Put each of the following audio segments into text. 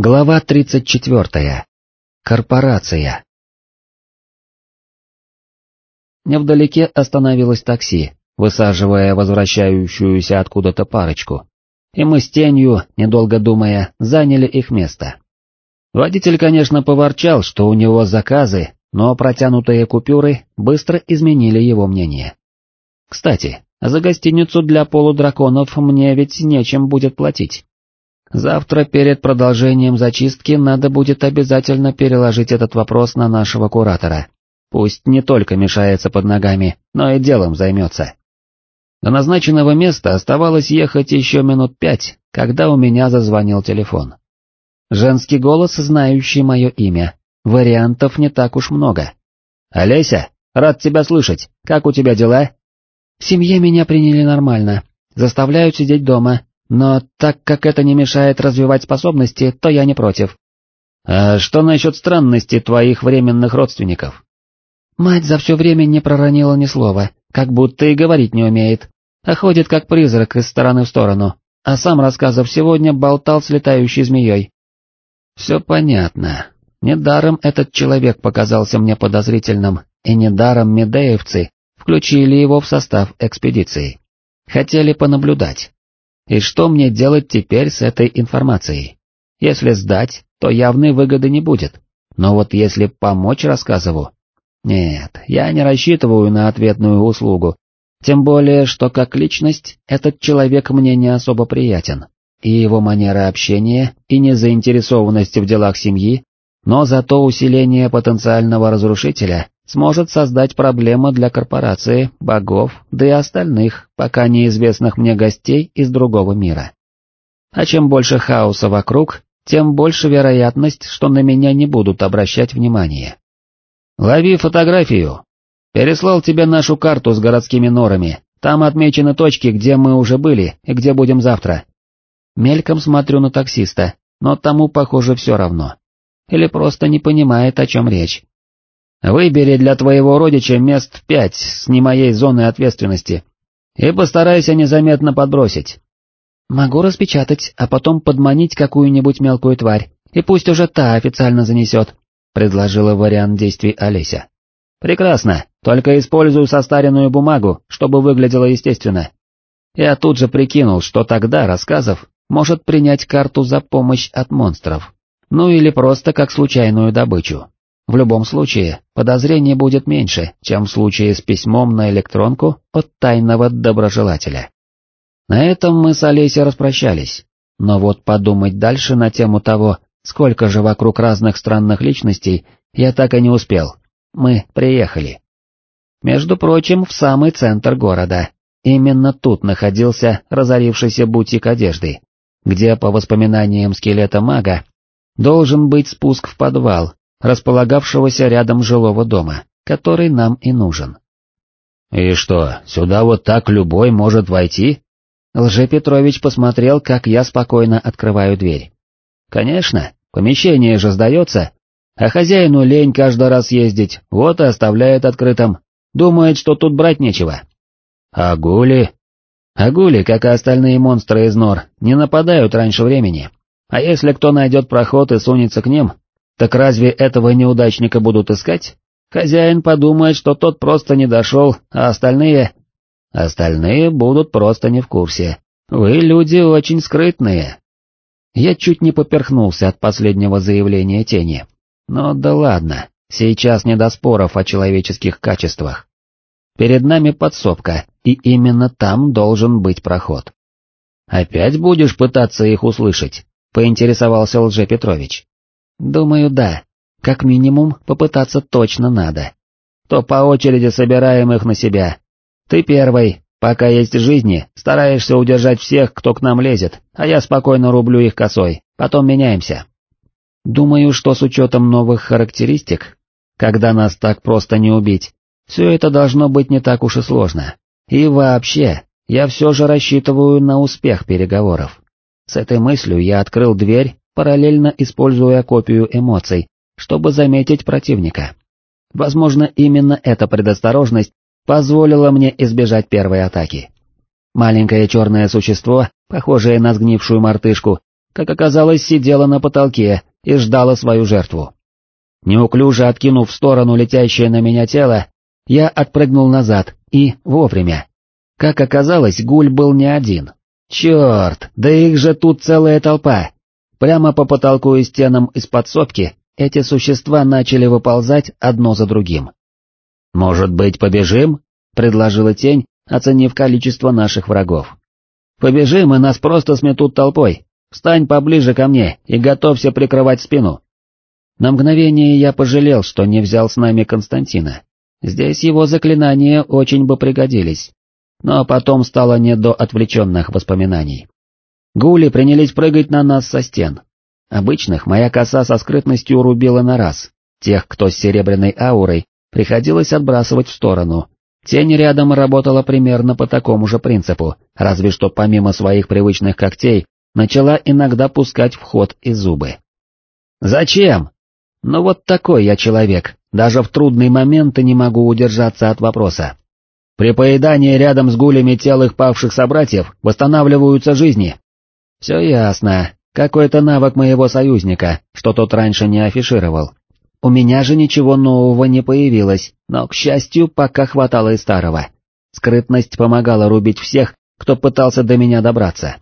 Глава 34. Корпорация. Невдалеке остановилось такси, высаживая возвращающуюся откуда-то парочку. И мы с тенью, недолго думая, заняли их место. Водитель, конечно, поворчал, что у него заказы, но протянутые купюры быстро изменили его мнение. Кстати, за гостиницу для полудраконов мне ведь нечем будет платить. Завтра перед продолжением зачистки надо будет обязательно переложить этот вопрос на нашего куратора. Пусть не только мешается под ногами, но и делом займется. До назначенного места оставалось ехать еще минут пять, когда у меня зазвонил телефон. Женский голос, знающий мое имя. Вариантов не так уж много. «Олеся, рад тебя слышать. Как у тебя дела?» «В семье меня приняли нормально. Заставляют сидеть дома, но так как это не мешает развивать способности, то я не против. А что насчет странности твоих временных родственников? Мать за все время не проронила ни слова, как будто и говорить не умеет, а ходит как призрак из стороны в сторону, а сам, рассказав сегодня, болтал с летающей змеей. Все понятно. Недаром этот человек показался мне подозрительным, и недаром медеевцы включили его в состав экспедиции. Хотели понаблюдать. И что мне делать теперь с этой информацией? Если сдать, то явной выгоды не будет. Но вот если помочь рассказыву... Нет, я не рассчитываю на ответную услугу. Тем более, что как личность этот человек мне не особо приятен. И его манера общения, и незаинтересованность в делах семьи, но зато усиление потенциального разрушителя сможет создать проблемы для корпорации, богов, да и остальных, пока неизвестных мне гостей из другого мира. А чем больше хаоса вокруг, тем больше вероятность, что на меня не будут обращать внимание. Лови фотографию. Переслал тебе нашу карту с городскими норами, там отмечены точки, где мы уже были и где будем завтра. Мельком смотрю на таксиста, но тому, похоже, все равно. Или просто не понимает, о чем речь. Выбери для твоего родича мест пять с не моей зоны ответственности и постарайся незаметно подбросить. Могу распечатать, а потом подманить какую-нибудь мелкую тварь, и пусть уже та официально занесет, предложила вариант действий Олеся. Прекрасно, только использую состаренную бумагу, чтобы выглядело естественно. Я тут же прикинул, что тогда рассказов может принять карту за помощь от монстров, ну или просто как случайную добычу. В любом случае, подозрений будет меньше, чем в случае с письмом на электронку от тайного доброжелателя. На этом мы с Олесей распрощались, но вот подумать дальше на тему того, сколько же вокруг разных странных личностей, я так и не успел. Мы приехали. Между прочим, в самый центр города. Именно тут находился разорившийся бутик одежды, где, по воспоминаниям скелета мага, должен быть спуск в подвал, располагавшегося рядом жилого дома, который нам и нужен. «И что, сюда вот так любой может войти?» Лже-Петрович посмотрел, как я спокойно открываю дверь. «Конечно, помещение же сдается, а хозяину лень каждый раз ездить, вот и оставляет открытым, думает, что тут брать нечего». «А гули?» «А гули, как и остальные монстры из нор, не нападают раньше времени, а если кто найдет проход и сунется к ним, так разве этого неудачника будут искать? Хозяин подумает, что тот просто не дошел, а остальные... Остальные будут просто не в курсе. Вы люди очень скрытные. Я чуть не поперхнулся от последнего заявления тени. Но да ладно, сейчас не до споров о человеческих качествах. Перед нами подсобка, и именно там должен быть проход. «Опять будешь пытаться их услышать?» — поинтересовался Лже Петрович. Думаю, да. Как минимум, попытаться точно надо. То по очереди собираем их на себя. Ты первый, пока есть жизни, стараешься удержать всех, кто к нам лезет, а я спокойно рублю их косой, потом меняемся. Думаю, что с учетом новых характеристик, когда нас так просто не убить, все это должно быть не так уж и сложно. И вообще, я все же рассчитываю на успех переговоров. С этой мыслью я открыл дверь параллельно используя копию эмоций, чтобы заметить противника. Возможно, именно эта предосторожность позволила мне избежать первой атаки. Маленькое черное существо, похожее на сгнившую мартышку, как оказалось, сидела на потолке и ждала свою жертву. Неуклюже откинув в сторону летящее на меня тело, я отпрыгнул назад и вовремя. Как оказалось, гуль был не один. Черт, да их же тут целая толпа. Прямо по потолку и стенам из подсобки эти существа начали выползать одно за другим. «Может быть, побежим?» — предложила тень, оценив количество наших врагов. «Побежим, и нас просто сметут толпой. Встань поближе ко мне и готовься прикрывать спину». На мгновение я пожалел, что не взял с нами Константина. Здесь его заклинания очень бы пригодились. Но потом стало не до отвлеченных воспоминаний. Гули принялись прыгать на нас со стен. Обычных моя коса со скрытностью рубила на раз. Тех, кто с серебряной аурой, приходилось отбрасывать в сторону. Тень рядом работала примерно по такому же принципу, разве что помимо своих привычных когтей, начала иногда пускать в ход и зубы. «Зачем?» «Ну вот такой я человек, даже в трудные моменты не могу удержаться от вопроса. При поедании рядом с гулями тел их павших собратьев восстанавливаются жизни. Все ясно, какой-то навык моего союзника, что тот раньше не афишировал. У меня же ничего нового не появилось, но, к счастью, пока хватало и старого. Скрытность помогала рубить всех, кто пытался до меня добраться.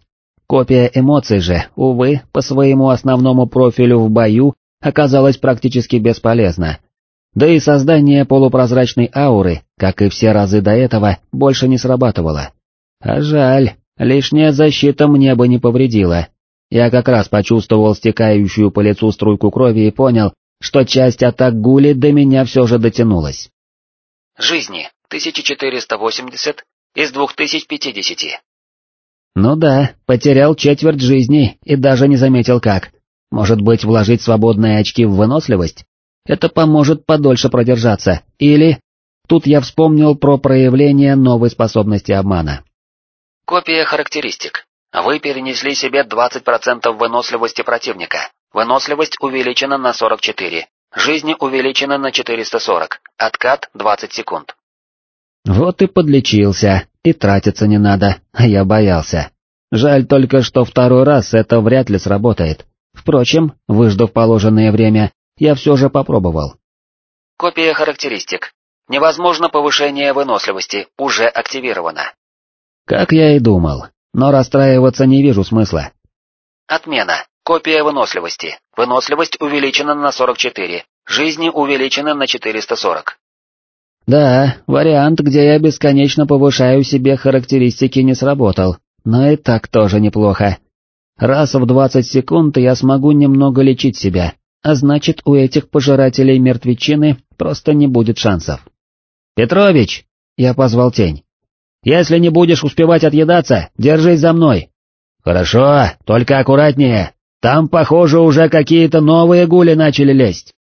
Копия эмоций же, увы, по своему основному профилю в бою оказалась практически бесполезна. Да и создание полупрозрачной ауры, как и все разы до этого, больше не срабатывало. А жаль, лишняя защита мне бы не повредила. Я как раз почувствовал стекающую по лицу струйку крови и понял, что часть атак гули до меня все же дотянулась. Жизни 1480 из 2050. Ну да, потерял четверть жизни и даже не заметил как. Может быть, вложить свободные очки в выносливость? Это поможет подольше продержаться, или... Тут я вспомнил про проявление новой способности обмана. Копия характеристик. Вы перенесли себе 20% выносливости противника. Выносливость увеличена на 44. Жизни увеличена на 440. Откат 20 секунд. Вот и подлечился, и тратиться не надо, а я боялся. Жаль только, что второй раз это вряд ли сработает. Впрочем, выждав положенное время, я все же попробовал. Копия характеристик. Невозможно повышение выносливости, уже активировано. Как я и думал, но расстраиваться не вижу смысла. Отмена. Копия выносливости. Выносливость увеличена на 44. Жизни увеличены на 440. Да, вариант, где я бесконечно повышаю себе характеристики, не сработал, но и так тоже неплохо. Раз в 20 секунд я смогу немного лечить себя, а значит у этих пожирателей мертвечины просто не будет шансов. «Петрович!» — я позвал тень. «Если не будешь успевать отъедаться, держись за мной». «Хорошо, только аккуратнее, там, похоже, уже какие-то новые гули начали лезть».